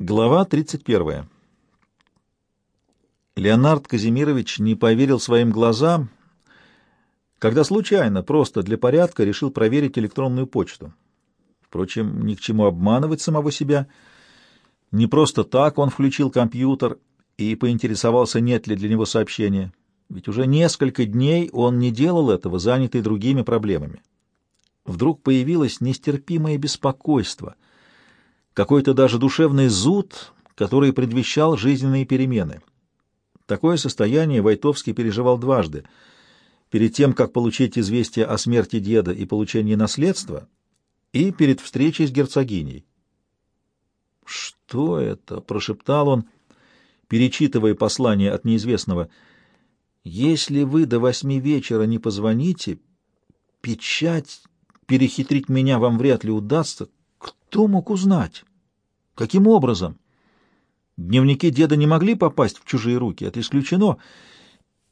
Глава 31. Леонард Казимирович не поверил своим глазам, когда случайно, просто для порядка, решил проверить электронную почту. Впрочем, ни к чему обманывать самого себя. Не просто так он включил компьютер и поинтересовался, нет ли для него сообщения. Ведь уже несколько дней он не делал этого, занятый другими проблемами. Вдруг появилось нестерпимое беспокойство — какой-то даже душевный зуд, который предвещал жизненные перемены. Такое состояние Войтовский переживал дважды. Перед тем, как получить известие о смерти деда и получении наследства, и перед встречей с герцогиней. «Что это?» — прошептал он, перечитывая послание от неизвестного. «Если вы до восьми вечера не позвоните, печать перехитрить меня вам вряд ли удастся. Кто мог узнать?» Каким образом? Дневники деда не могли попасть в чужие руки, это исключено.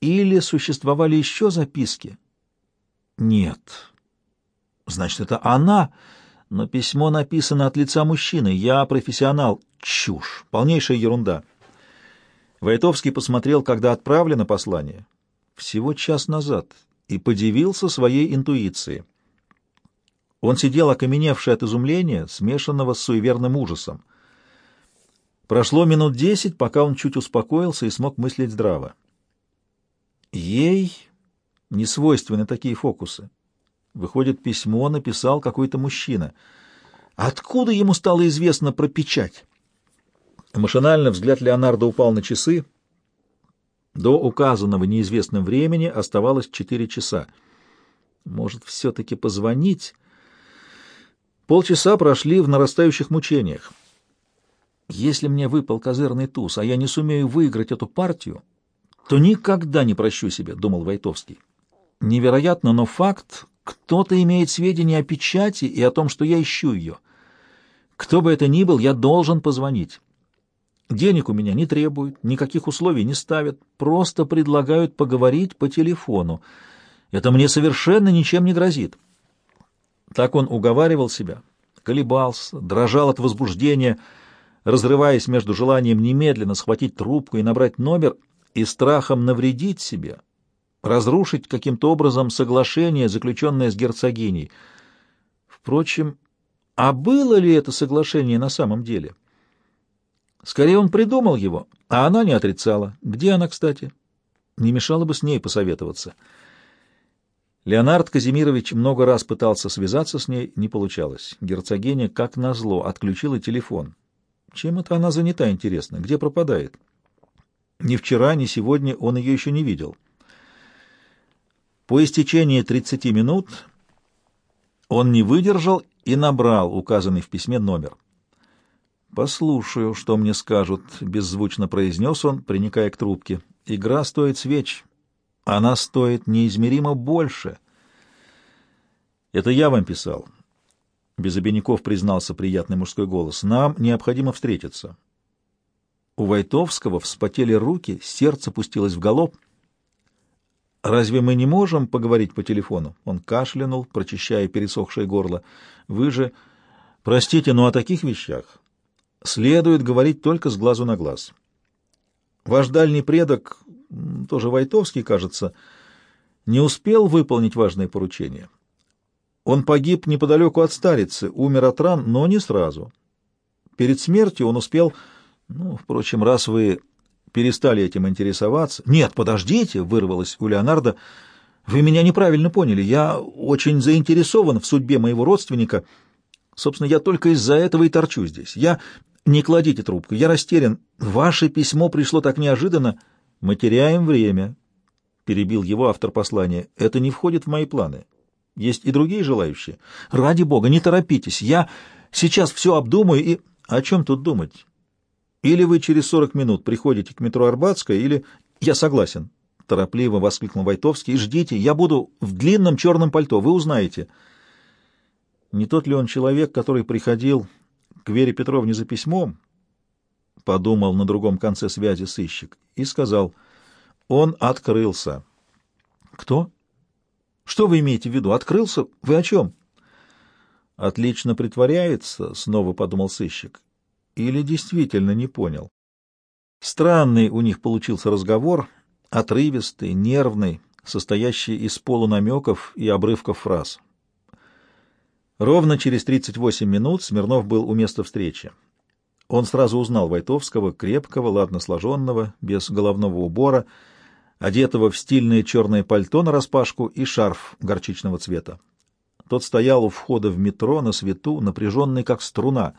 Или существовали еще записки? Нет. Значит, это она, но письмо написано от лица мужчины. Я профессионал. Чушь. Полнейшая ерунда. Войтовский посмотрел, когда отправлено послание. Всего час назад. И подивился своей интуиции. Он сидел окаменевший от изумления, смешанного с суеверным ужасом. Прошло минут десять, пока он чуть успокоился и смог мыслить здраво. Ей не свойственны такие фокусы. Выходит, письмо написал какой-то мужчина. Откуда ему стало известно про печать? Машинально взгляд Леонардо упал на часы. До указанного неизвестным времени оставалось четыре часа. Может, все-таки позвонить? Полчаса прошли в нарастающих мучениях. Если мне выпал козырный туз, а я не сумею выиграть эту партию, то никогда не прощу себе, — думал Войтовский. Невероятно, но факт, кто-то имеет сведения о печати и о том, что я ищу ее. Кто бы это ни был, я должен позвонить. Денег у меня не требуют, никаких условий не ставят, просто предлагают поговорить по телефону. Это мне совершенно ничем не грозит. Так он уговаривал себя, колебался, дрожал от возбуждения — разрываясь между желанием немедленно схватить трубку и набрать номер и страхом навредить себе, разрушить каким-то образом соглашение, заключенное с герцогиней. Впрочем, а было ли это соглашение на самом деле? Скорее, он придумал его, а она не отрицала. Где она, кстати? Не мешало бы с ней посоветоваться. Леонард Казимирович много раз пытался связаться с ней, не получалось. Герцогиня, как назло, отключила телефон. Чем это она занята, интересно? Где пропадает? Ни вчера, ни сегодня он ее еще не видел. По истечении 30 минут он не выдержал и набрал указанный в письме номер. «Послушаю, что мне скажут», — беззвучно произнес он, приникая к трубке. «Игра стоит свеч. Она стоит неизмеримо больше». «Это я вам писал. Без обиняков признался приятный мужской голос. «Нам необходимо встретиться». У Войтовского вспотели руки, сердце пустилось в галоп. «Разве мы не можем поговорить по телефону?» Он кашлянул, прочищая пересохшее горло. «Вы же... Простите, но о таких вещах следует говорить только с глазу на глаз. Ваш дальний предок, тоже Войтовский, кажется, не успел выполнить важное поручение. Он погиб неподалеку от старицы, умер от ран, но не сразу. Перед смертью он успел... Ну, впрочем, раз вы перестали этим интересоваться... Нет, подождите, вырвалось у Леонардо. Вы меня неправильно поняли. Я очень заинтересован в судьбе моего родственника. Собственно, я только из-за этого и торчу здесь. Я... Не кладите трубку, я растерян. Ваше письмо пришло так неожиданно. Мы теряем время, — перебил его автор послания. Это не входит в мои планы. Есть и другие желающие. Ради бога, не торопитесь. Я сейчас все обдумаю и... О чем тут думать? Или вы через сорок минут приходите к метро Арбатская, или... Я согласен. Торопливо воскликнул Войтовский. Ждите, я буду в длинном черном пальто, вы узнаете. Не тот ли он человек, который приходил к Вере Петровне за письмом? Подумал на другом конце связи сыщик и сказал, он открылся. Кто? Что вы имеете в виду? Открылся? Вы о чем? Отлично притворяется, снова подумал сыщик. или действительно не понял. Странный у них получился разговор, отрывистый, нервный, состоящий из полунамеков и обрывков фраз. Ровно через 38 минут Смирнов был у места встречи. Он сразу узнал Войтовского, крепкого, ладно сложенного, без головного убора, одетого в стильное черное пальто нараспашку и шарф горчичного цвета. Тот стоял у входа в метро на свету, напряженный как струна,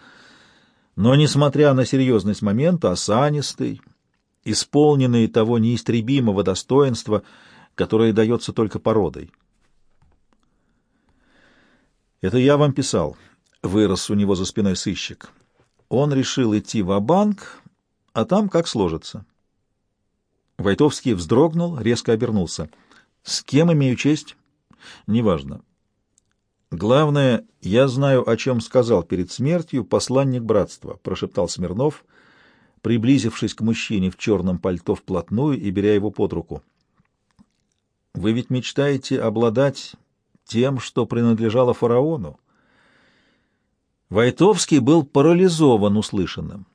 но, несмотря на серьезность момента, осанистый, исполненный того неистребимого достоинства, которое дается только породой. «Это я вам писал», — вырос у него за спиной сыщик. Он решил идти в банк а там как сложится. Войтовский вздрогнул, резко обернулся. «С кем имею честь?» «Неважно. Главное, я знаю, о чем сказал перед смертью посланник братства», — прошептал Смирнов, приблизившись к мужчине в черном пальто вплотную и беря его под руку. «Вы ведь мечтаете обладать тем, что принадлежало фараону?» Войтовский был парализован услышанным.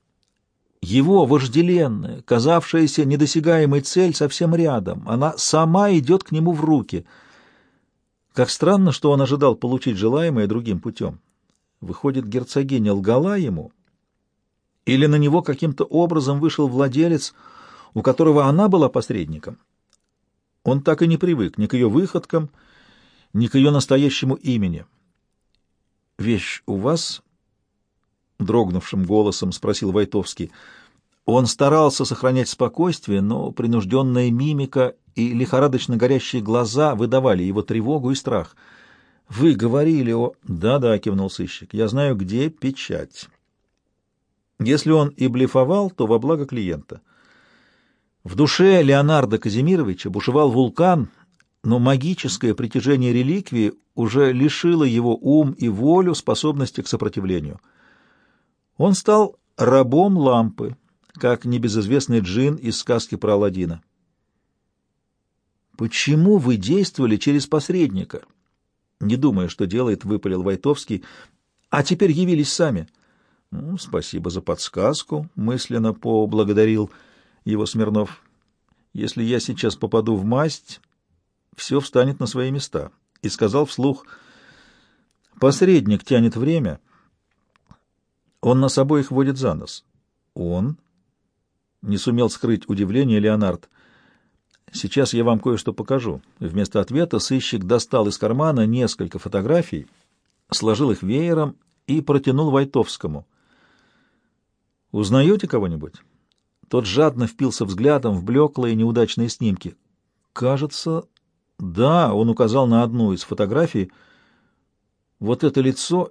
Его вожделенная, казавшаяся недосягаемой цель совсем рядом. Она сама идет к нему в руки. Как странно, что он ожидал получить желаемое другим путем. Выходит, герцогиня лгала ему? Или на него каким-то образом вышел владелец, у которого она была посредником? Он так и не привык ни к ее выходкам, ни к ее настоящему имени. «Вещь у вас?» — дрогнувшим голосом спросил Войтовский. Он старался сохранять спокойствие, но принужденная мимика и лихорадочно горящие глаза выдавали его тревогу и страх. «Вы говорили о...» «Да-да», — кивнул сыщик, — «я знаю, где печать». Если он и блефовал, то во благо клиента. В душе Леонардо Казимировича бушевал вулкан — но магическое притяжение реликвии уже лишило его ум и волю способности к сопротивлению. Он стал рабом лампы, как небезызвестный джин из сказки про Аладдина. «Почему вы действовали через посредника?» Не думая, что делает, выпалил Войтовский. «А теперь явились сами». «Ну, «Спасибо за подсказку», — мысленно поблагодарил его Смирнов. «Если я сейчас попаду в масть...» все встанет на свои места, и сказал вслух, «Посредник тянет время, он нас обоих водит за нос». «Он?» — не сумел скрыть удивление Леонард. «Сейчас я вам кое-что покажу». Вместо ответа сыщик достал из кармана несколько фотографий, сложил их веером и протянул Войтовскому. «Узнаете кого-нибудь?» Тот жадно впился взглядом в блеклые неудачные снимки. «Кажется, да, он указал на одну из фотографий. Вот это лицо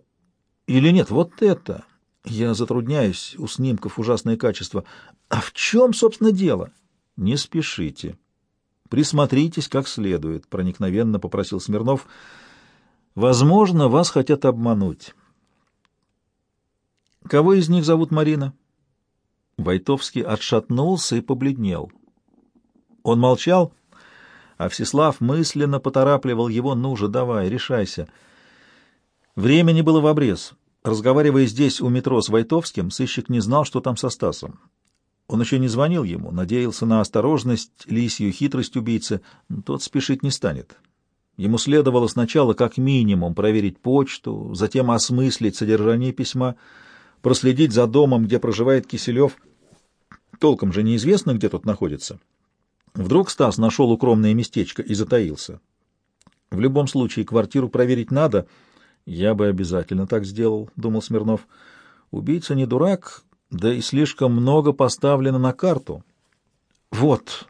или нет, вот это. Я затрудняюсь, у снимков ужасное качество. А в чем, собственно, дело? Не спешите. Присмотритесь как следует, проникновенно попросил Смирнов. Возможно, вас хотят обмануть. Кого из них зовут Марина? Войтовский отшатнулся и побледнел. Он молчал, а Всеслав мысленно поторапливал его, ну же, давай, решайся. Времени было в обрез. Разговаривая здесь у метро с Войтовским, сыщик не знал, что там со Стасом. Он еще не звонил ему, надеялся на осторожность, лисью хитрость убийцы. Тот спешить не станет. Ему следовало сначала как минимум проверить почту, затем осмыслить содержание письма, проследить за домом, где проживает Киселев. Толком же неизвестно, где тот находится. Вдруг Стас нашел укромное местечко и затаился. В любом случае, квартиру проверить надо. Я бы обязательно так сделал, — думал Смирнов. Убийца не дурак, да и слишком много поставлено на карту. Вот,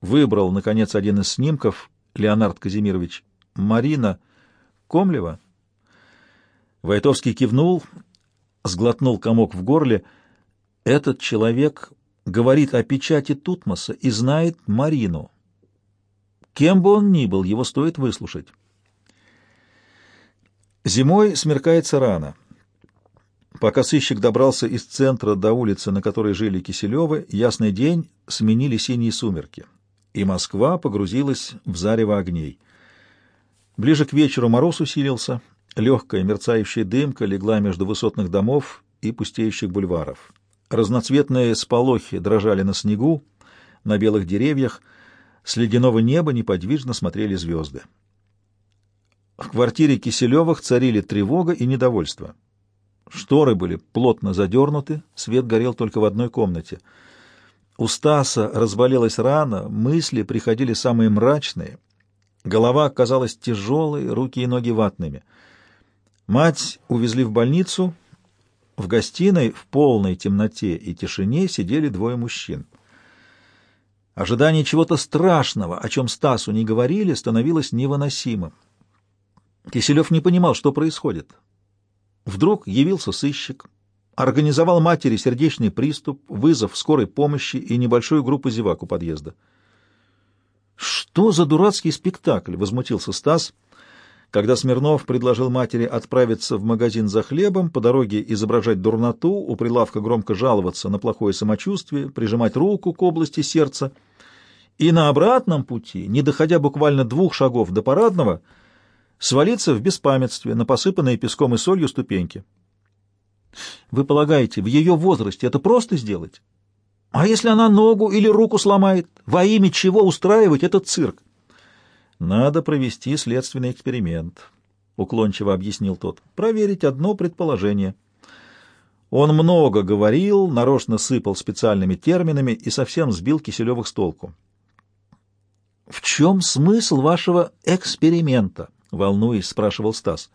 выбрал, наконец, один из снимков Леонард Казимирович. Марина Комлева. Войтовский кивнул, сглотнул комок в горле. Этот человек говорит о печати Тутмоса и знает Марину. Кем бы он ни был, его стоит выслушать. Зимой смеркается рано. Пока сыщик добрался из центра до улицы, на которой жили Киселевы, ясный день сменили синие сумерки, и Москва погрузилась в зарево огней. Ближе к вечеру мороз усилился, легкая мерцающая дымка легла между высотных домов и пустеющих бульваров. Разноцветные сполохи дрожали на снегу, на белых деревьях, с ледяного неба неподвижно смотрели звезды. В квартире Киселевых царили тревога и недовольство. Шторы были плотно задернуты, свет горел только в одной комнате. У Стаса разболелась рана, мысли приходили самые мрачные. Голова казалась тяжелой, руки и ноги ватными. Мать увезли в больницу. В гостиной в полной темноте и тишине сидели двое мужчин. Ожидание чего-то страшного, о чем Стасу не говорили, становилось невыносимым. Киселев не понимал, что происходит. Вдруг явился сыщик, организовал матери сердечный приступ, вызов скорой помощи и небольшую группу зевак у подъезда. «Что за дурацкий спектакль?» — возмутился Стас, когда Смирнов предложил матери отправиться в магазин за хлебом, по дороге изображать дурноту, у прилавка громко жаловаться на плохое самочувствие, прижимать руку к области сердца, и на обратном пути, не доходя буквально двух шагов до парадного, — свалиться в беспамятстве на посыпанные песком и солью ступеньки. Вы полагаете, в ее возрасте это просто сделать? А если она ногу или руку сломает? Во имя чего устраивать этот цирк? Надо провести следственный эксперимент, — уклончиво объяснил тот. Проверить одно предположение. Он много говорил, нарочно сыпал специальными терминами и совсем сбил Киселевых с толку. В чем смысл вашего эксперимента? — волнуясь, спрашивал Стас.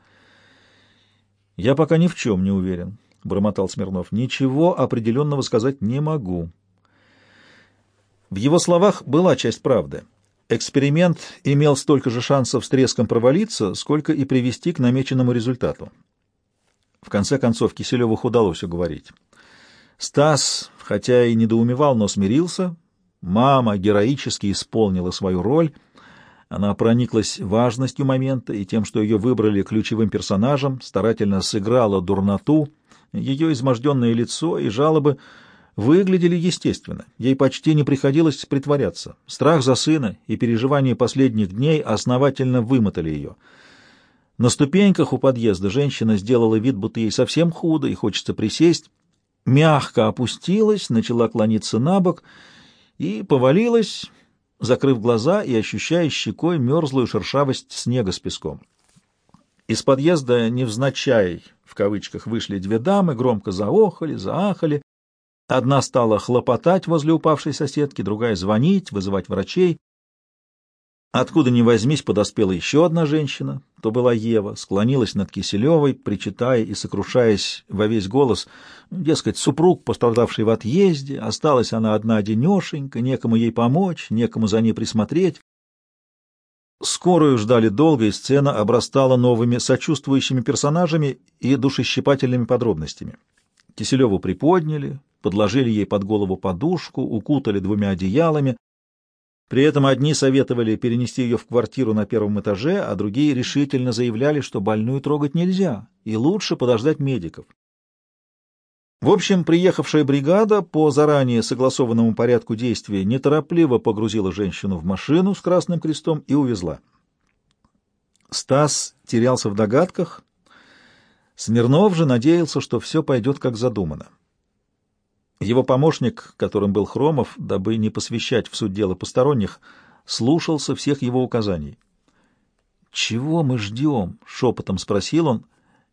«Я пока ни в чем не уверен», — бормотал Смирнов. «Ничего определенного сказать не могу». В его словах была часть правды. Эксперимент имел столько же шансов с треском провалиться, сколько и привести к намеченному результату. В конце концов Киселевых удалось уговорить. Стас, хотя и недоумевал, но смирился. Мама героически исполнила свою роль — она прониклась важностью момента и тем, что ее выбрали ключевым персонажем, старательно сыграла дурноту, ее изможденное лицо и жалобы выглядели естественно. Ей почти не приходилось притворяться. Страх за сына и переживания последних дней основательно вымотали ее. На ступеньках у подъезда женщина сделала вид, будто ей совсем худо и хочется присесть, мягко опустилась, начала клониться на бок и повалилась закрыв глаза и ощущая щекой мерзлую шершавость снега с песком. Из подъезда невзначай, в кавычках, вышли две дамы, громко заохали, заахали. Одна стала хлопотать возле упавшей соседки, другая звонить, вызывать врачей. Откуда ни возьмись, подоспела еще одна женщина, то была Ева, склонилась над Киселевой, причитая и сокрушаясь во весь голос. Дескать, супруг, пострадавший в отъезде, осталась она одна-одинешенька, некому ей помочь, некому за ней присмотреть. Скорую ждали долго, и сцена обрастала новыми сочувствующими персонажами и душещипательными подробностями. Киселеву приподняли, подложили ей под голову подушку, укутали двумя одеялами, при этом одни советовали перенести ее в квартиру на первом этаже, а другие решительно заявляли, что больную трогать нельзя, и лучше подождать медиков. В общем, приехавшая бригада по заранее согласованному порядку действия неторопливо погрузила женщину в машину с красным крестом и увезла. Стас терялся в догадках. Смирнов же надеялся, что все пойдет как задумано. Его помощник, которым был Хромов, дабы не посвящать в суть дела посторонних, слушался всех его указаний. «Чего мы ждем?» — шепотом спросил он,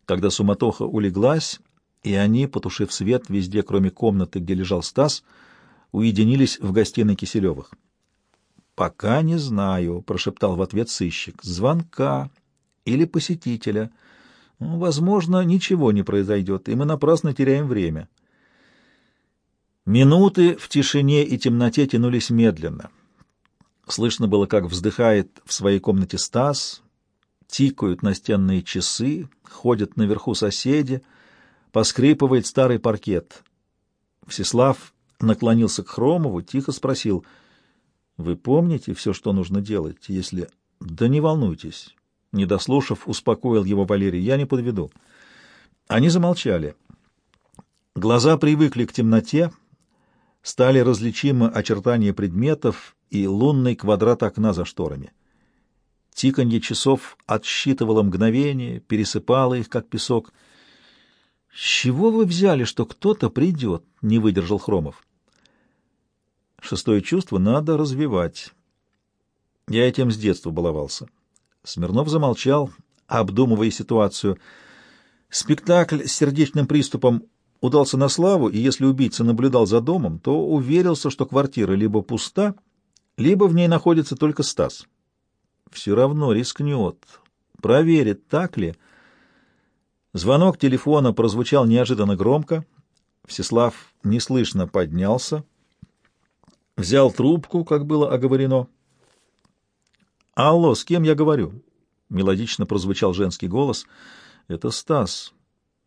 когда суматоха улеглась, и они, потушив свет везде, кроме комнаты, где лежал Стас, уединились в гостиной Киселевых. «Пока не знаю», — прошептал в ответ сыщик. «Звонка или посетителя. Возможно, ничего не произойдет, и мы напрасно теряем время». Минуты в тишине и темноте тянулись медленно. Слышно было, как вздыхает в своей комнате Стас, тикают настенные часы, ходят наверху соседи, поскрипывает старый паркет. Всеслав наклонился к Хромову, тихо спросил, «Вы помните все, что нужно делать, если...» «Да не волнуйтесь». Не дослушав, успокоил его Валерий, «Я не подведу». Они замолчали. Глаза привыкли к темноте, стали различимы очертания предметов и лунный квадрат окна за шторами. Тиканье часов отсчитывало мгновения, пересыпало их, как песок. С чего вы взяли, что кто-то придет? — не выдержал Хромов. Шестое чувство надо развивать. Я этим с детства баловался. Смирнов замолчал, обдумывая ситуацию. Спектакль с сердечным приступом удался на славу, и если убийца наблюдал за домом, то уверился, что квартира либо пуста, либо в ней находится только Стас. Все равно рискнет, проверит, так ли. Звонок телефона прозвучал неожиданно громко. Всеслав неслышно поднялся, взял трубку, как было оговорено. «Алло, с кем я говорю?» — мелодично прозвучал женский голос. «Это Стас», —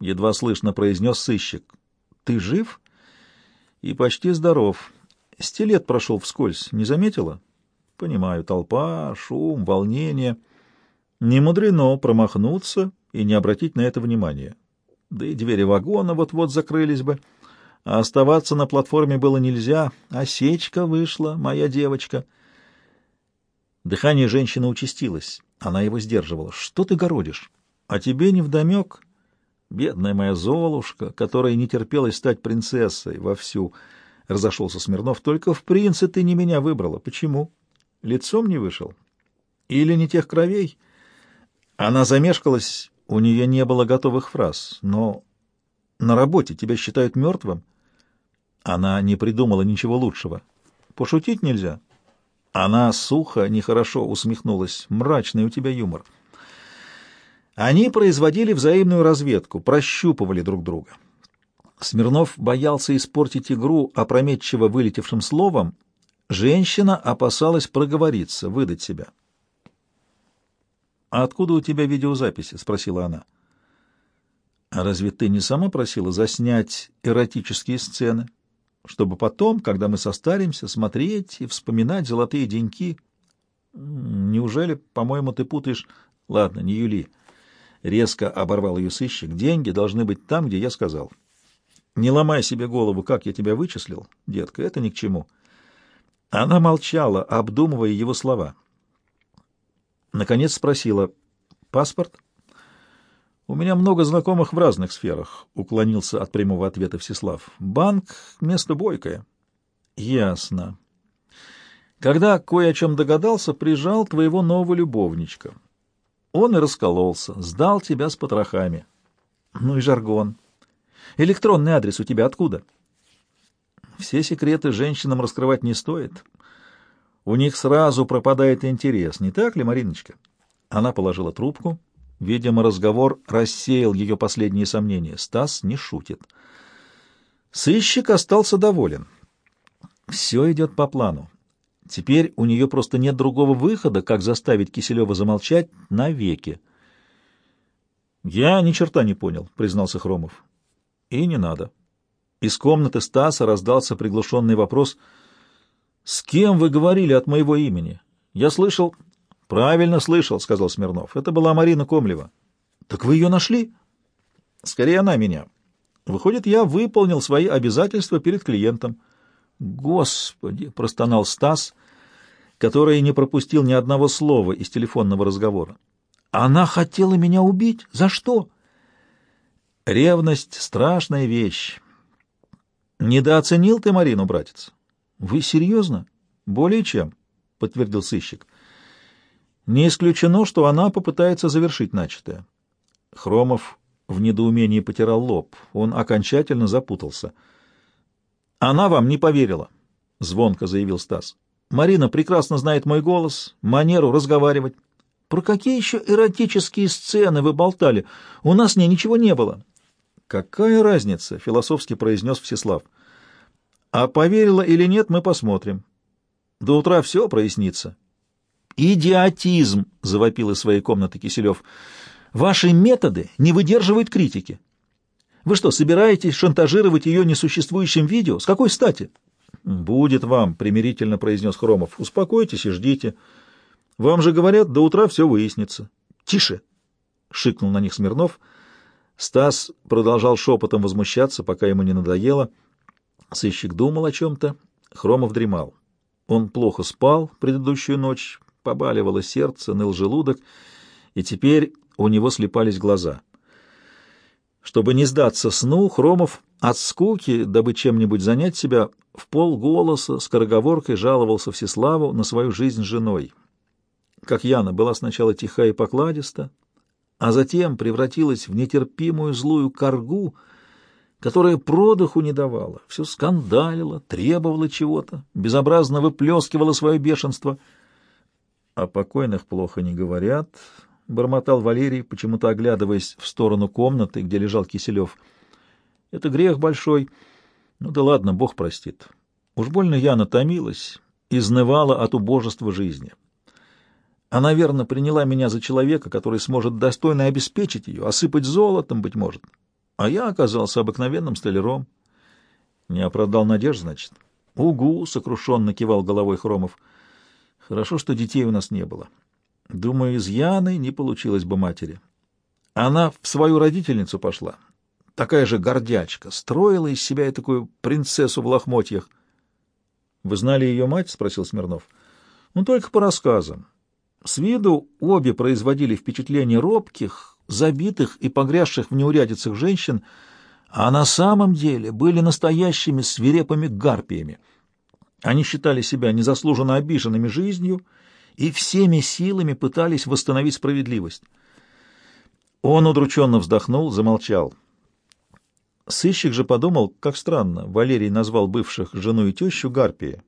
едва слышно произнес сыщик. «Ты жив?» «И почти здоров. Стилет прошел вскользь. Не заметила?» «Понимаю. Толпа, шум, волнение. Не мудрено промахнуться и не обратить на это внимания. Да и двери вагона вот-вот закрылись бы. А оставаться на платформе было нельзя. Осечка вышла, моя девочка». Дыхание женщины участилось. Она его сдерживала. «Что ты городишь? А тебе не вдомек?» «Бедная моя Золушка, которая не терпелась стать принцессой вовсю!» — разошелся Смирнов. «Только в принце ты не меня выбрала. Почему? Лицом не вышел? Или не тех кровей?» Она замешкалась, у нее не было готовых фраз. «Но на работе тебя считают мертвым?» Она не придумала ничего лучшего. «Пошутить нельзя?» Она сухо, нехорошо усмехнулась. «Мрачный у тебя юмор». Они производили взаимную разведку, прощупывали друг друга. Смирнов боялся испортить игру опрометчиво вылетевшим словом. Женщина опасалась проговориться, выдать себя. «А откуда у тебя видеозаписи?» — спросила она. «А разве ты не сама просила заснять эротические сцены?» чтобы потом, когда мы состаримся, смотреть и вспоминать золотые деньки. Неужели, по-моему, ты путаешь... Ладно, не Юли. Резко оборвал ее сыщик. Деньги должны быть там, где я сказал. Не ломай себе голову, как я тебя вычислил, детка, это ни к чему. Она молчала, обдумывая его слова. Наконец спросила, «Паспорт?» У меня много знакомых в разных сферах, — уклонился от прямого ответа Всеслав. Банк — место бойкое. Ясно. Когда кое о чем догадался, прижал твоего нового любовничка. Он и раскололся, сдал тебя с потрохами. Ну и жаргон. Электронный адрес у тебя откуда? Все секреты женщинам раскрывать не стоит. У них сразу пропадает интерес, не так ли, Мариночка? Она положила трубку Видимо, разговор рассеял ее последние сомнения. Стас не шутит. Сыщик остался доволен. Все идет по плану. Теперь у нее просто нет другого выхода, как заставить Киселева замолчать навеки. «Я ни черта не понял», — признался Хромов. «И не надо». Из комнаты Стаса раздался приглушенный вопрос. «С кем вы говорили от моего имени? Я слышал...» Правильно слышал, сказал Смирнов. Это была Марина Комлева. Так вы ее нашли? Скорее она меня. Выходит, я выполнил свои обязательства перед клиентом. Господи, простонал Стас, который не пропустил ни одного слова из телефонного разговора. Она хотела меня убить. За что? Ревность — страшная вещь. Недооценил ты Марину, братец? Вы серьезно? Более чем, — подтвердил сыщик. Не исключено, что она попытается завершить начатое. Хромов в недоумении потирал лоб. Он окончательно запутался. «Она вам не поверила», — звонко заявил Стас. «Марина прекрасно знает мой голос, манеру разговаривать. Про какие еще эротические сцены вы болтали? У нас с ней ничего не было». «Какая разница?» — философски произнес Всеслав. «А поверила или нет, мы посмотрим. До утра все прояснится». «Идиотизм!» — завопил из своей комнаты Киселев. «Ваши методы не выдерживают критики. Вы что, собираетесь шантажировать ее несуществующим видео? С какой стати?» «Будет вам», — примирительно произнес Хромов. «Успокойтесь и ждите. Вам же говорят, до утра все выяснится». «Тише!» — шикнул на них Смирнов. Стас продолжал шепотом возмущаться, пока ему не надоело. Сыщик думал о чем-то. Хромов дремал. Он плохо спал предыдущую ночь, побаливало сердце, ныл желудок, и теперь у него слепались глаза. Чтобы не сдаться сну, Хромов от скуки, дабы чем-нибудь занять себя, в полголоса скороговоркой жаловался Всеславу на свою жизнь с женой. Как Яна была сначала тиха и покладиста, а затем превратилась в нетерпимую злую коргу, которая продыху не давала, все скандалила, требовала чего-то, безобразно выплескивала свое бешенство. — О покойных плохо не говорят, — бормотал Валерий, почему-то оглядываясь в сторону комнаты, где лежал Киселев — это грех большой. Ну да ладно, Бог простит. Уж больно я натомилась, изнывала от убожества жизни. Она верно приняла меня за человека, который сможет достойно обеспечить ее, осыпать золотом, быть может. А я оказался обыкновенным столяром. Не оправдал надежд, значит. Угу, сокрушенно кивал головой Хромов. Хорошо, что детей у нас не было. Думаю, из Яны не получилось бы матери. Она в свою родительницу пошла, такая же гордячка, строила из себя такую принцессу в лохмотьях. — Вы знали ее мать? — спросил Смирнов. — Ну, только по рассказам. С виду обе производили впечатление робких, забитых и погрязших в неурядицах женщин, а на самом деле были настоящими свирепыми гарпиями. Они считали себя незаслуженно обиженными жизнью и всеми силами пытались восстановить справедливость. Он удрученно вздохнул, замолчал. Сыщик же подумал, как странно, Валерий назвал бывших жену и тещу Гарпии.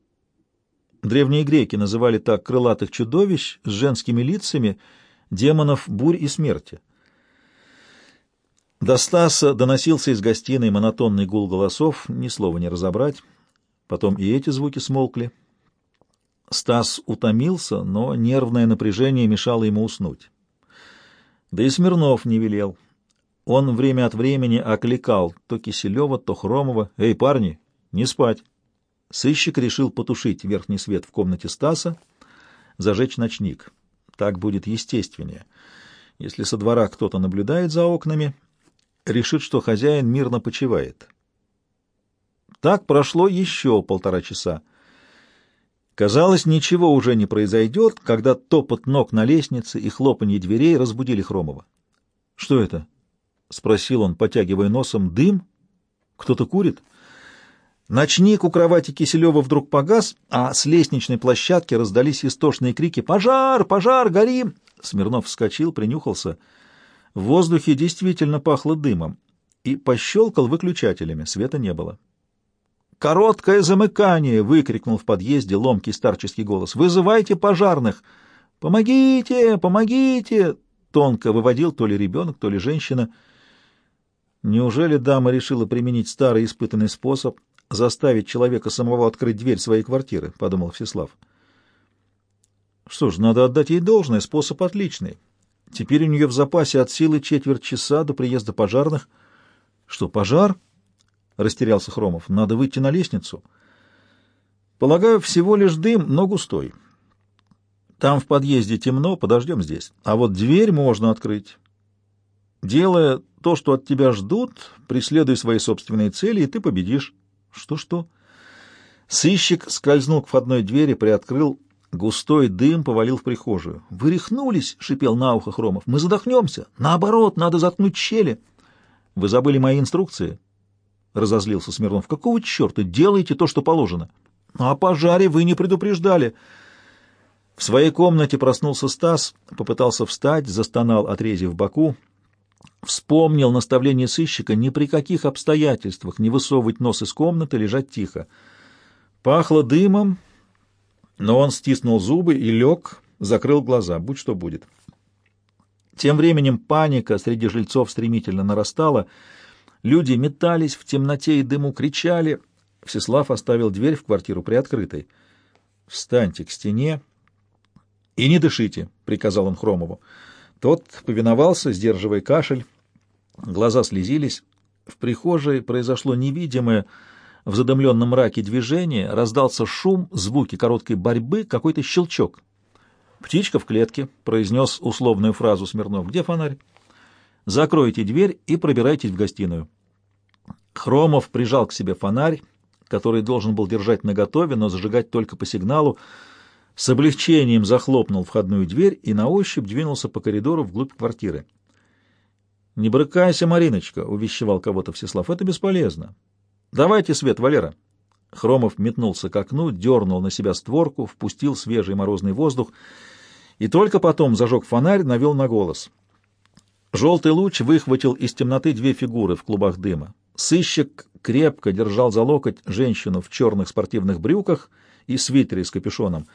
Древние греки называли так крылатых чудовищ с женскими лицами, демонов бурь и смерти. До Стаса доносился из гостиной монотонный гул голосов, ни слова не разобрать. Потом и эти звуки смолкли. Стас утомился, но нервное напряжение мешало ему уснуть. Да и Смирнов не велел. Он время от времени окликал то Киселева, то Хромова. «Эй, парни, не спать!» Сыщик решил потушить верхний свет в комнате Стаса, зажечь ночник. Так будет естественнее. Если со двора кто-то наблюдает за окнами, решит, что хозяин мирно почивает. Так прошло еще полтора часа. Казалось, ничего уже не произойдет, когда топот ног на лестнице и хлопанье дверей разбудили Хромова. «Что это?» — спросил он, потягивая носом. — Дым? Кто-то курит? Ночник у кровати Киселева вдруг погас, а с лестничной площадки раздались истошные крики «Пожар! Пожар! Горим!» Смирнов вскочил, принюхался. В воздухе действительно пахло дымом и пощелкал выключателями. Света не было. «Короткое замыкание!» — выкрикнул в подъезде ломкий старческий голос. «Вызывайте пожарных!» «Помогите! Помогите!» Тонко выводил то ли ребенок, то ли женщина — Неужели дама решила применить старый испытанный способ заставить человека самого открыть дверь своей квартиры, — подумал Всеслав. Что ж, надо отдать ей должное, способ отличный. Теперь у нее в запасе от силы четверть часа до приезда пожарных. Что, пожар? — растерялся Хромов. Надо выйти на лестницу. Полагаю, всего лишь дым, но густой. Там в подъезде темно, подождем здесь. А вот дверь можно открыть. Делая то, что от тебя ждут, преследуй свои собственные цели, и ты победишь. Что-что? Сыщик скользнул к входной двери, приоткрыл. Густой дым повалил в прихожую. «Вы рехнулись!» — шипел на ухо Хромов. «Мы задохнемся! Наоборот, надо заткнуть щели!» «Вы забыли мои инструкции?» — разозлился Смирнов. «Какого черта? Делайте то, что положено!» «О пожаре вы не предупреждали!» В своей комнате проснулся Стас, попытался встать, застонал, отрезив боку. Вспомнил наставление сыщика ни при каких обстоятельствах не высовывать нос из комнаты, лежать тихо. Пахло дымом, но он стиснул зубы и лег, закрыл глаза, будь что будет. Тем временем паника среди жильцов стремительно нарастала. Люди метались в темноте и дыму, кричали. Всеслав оставил дверь в квартиру приоткрытой. «Встаньте к стене и не дышите», — приказал он Хромову. Тот повиновался, сдерживая кашель. Глаза слезились. В прихожей произошло невидимое в задымленном мраке движение, раздался шум, звуки короткой борьбы, какой-то щелчок. «Птичка в клетке», — произнес условную фразу Смирнов. «Где фонарь?» «Закройте дверь и пробирайтесь в гостиную». Хромов прижал к себе фонарь, который должен был держать наготове, но зажигать только по сигналу, с облегчением захлопнул входную дверь и на ощупь двинулся по коридору вглубь квартиры. «Не брыкайся, Мариночка», — увещевал кого-то Всеслав, — «это бесполезно. Давайте свет, Валера». Хромов метнулся к окну, дернул на себя створку, впустил свежий морозный воздух и только потом зажег фонарь, навел на голос. Желтый луч выхватил из темноты две фигуры в клубах дыма. Сыщик крепко держал за локоть женщину в черных спортивных брюках и свитере с капюшоном.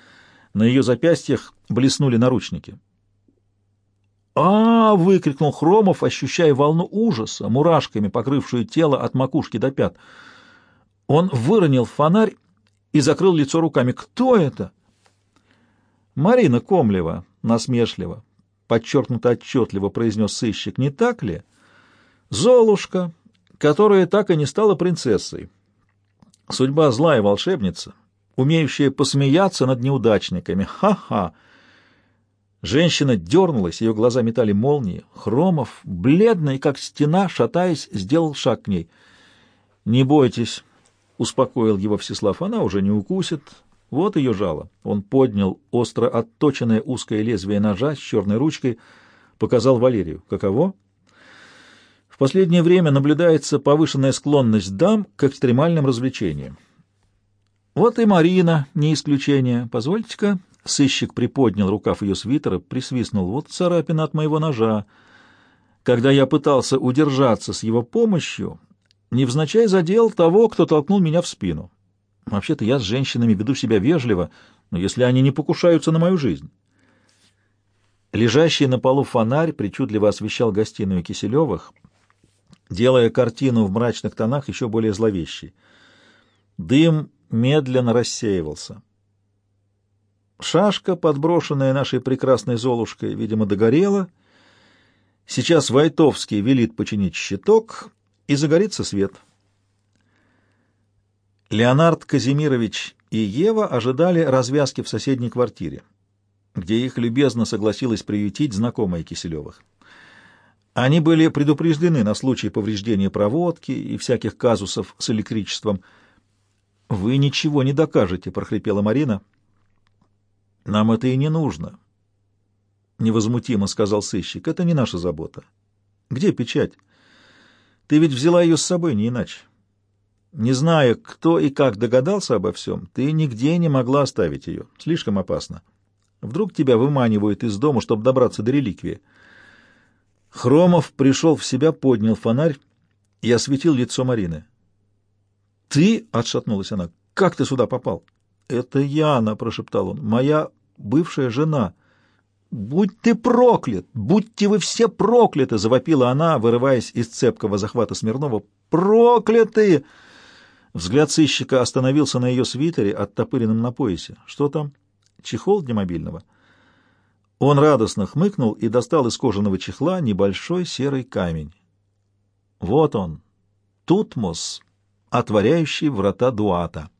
На ее запястьях блеснули наручники. а, -а, -а выкрикнул Хромов, ощущая волну ужаса, мурашками покрывшую тело от макушки до пят. Он выронил фонарь и закрыл лицо руками. «Кто это?» «Марина Комлева», насмешливо, подчеркнуто отчетливо произнес сыщик. «Не так ли?» «Золушка, которая так и не стала принцессой. Судьба злая волшебница, умеющая посмеяться над неудачниками. Ха-ха!» Женщина дернулась, ее глаза метали молнии. Хромов, бледный, как стена, шатаясь, сделал шаг к ней. «Не бойтесь», — успокоил его Всеслав, — «она уже не укусит. Вот ее жало». Он поднял остро отточенное узкое лезвие ножа с черной ручкой, показал Валерию. «Каково?» Последнее время наблюдается повышенная склонность дам к экстремальным развлечениям. Вот и Марина не исключение. Позвольте-ка, сыщик приподнял рукав ее свитера, присвистнул. Вот царапина от моего ножа. Когда я пытался удержаться с его помощью, невзначай задел того, кто толкнул меня в спину. Вообще-то я с женщинами веду себя вежливо, но если они не покушаются на мою жизнь. Лежащий на полу фонарь причудливо освещал гостиную Киселевых, делая картину в мрачных тонах еще более зловещей. Дым медленно рассеивался. Шашка, подброшенная нашей прекрасной Золушкой, видимо, догорела. Сейчас Войтовский велит починить щиток, и загорится свет. Леонард Казимирович и Ева ожидали развязки в соседней квартире, где их любезно согласилась приютить знакомая Киселевых. Они были предупреждены на случай повреждения проводки и всяких казусов с электричеством. «Вы ничего не докажете», — прохрипела Марина. «Нам это и не нужно», — невозмутимо сказал сыщик. «Это не наша забота. Где печать? Ты ведь взяла ее с собой, не иначе. Не зная, кто и как догадался обо всем, ты нигде не могла оставить ее. Слишком опасно. Вдруг тебя выманивают из дома, чтобы добраться до реликвии». Хромов пришел в себя, поднял фонарь и осветил лицо Марины. «Ты?» — отшатнулась она. «Как ты сюда попал?» «Это Яна», — прошептал он, — «моя бывшая жена». «Будь ты проклят! Будьте вы все прокляты!» — завопила она, вырываясь из цепкого захвата Смирнова. «Прокляты!» Взгляд сыщика остановился на ее свитере, оттопыренном на поясе. «Что там? Чехол для мобильного?» Он радостно хмыкнул и достал из кожаного чехла небольшой серый камень. Вот он, Тутмос, отворяющий врата Дуата.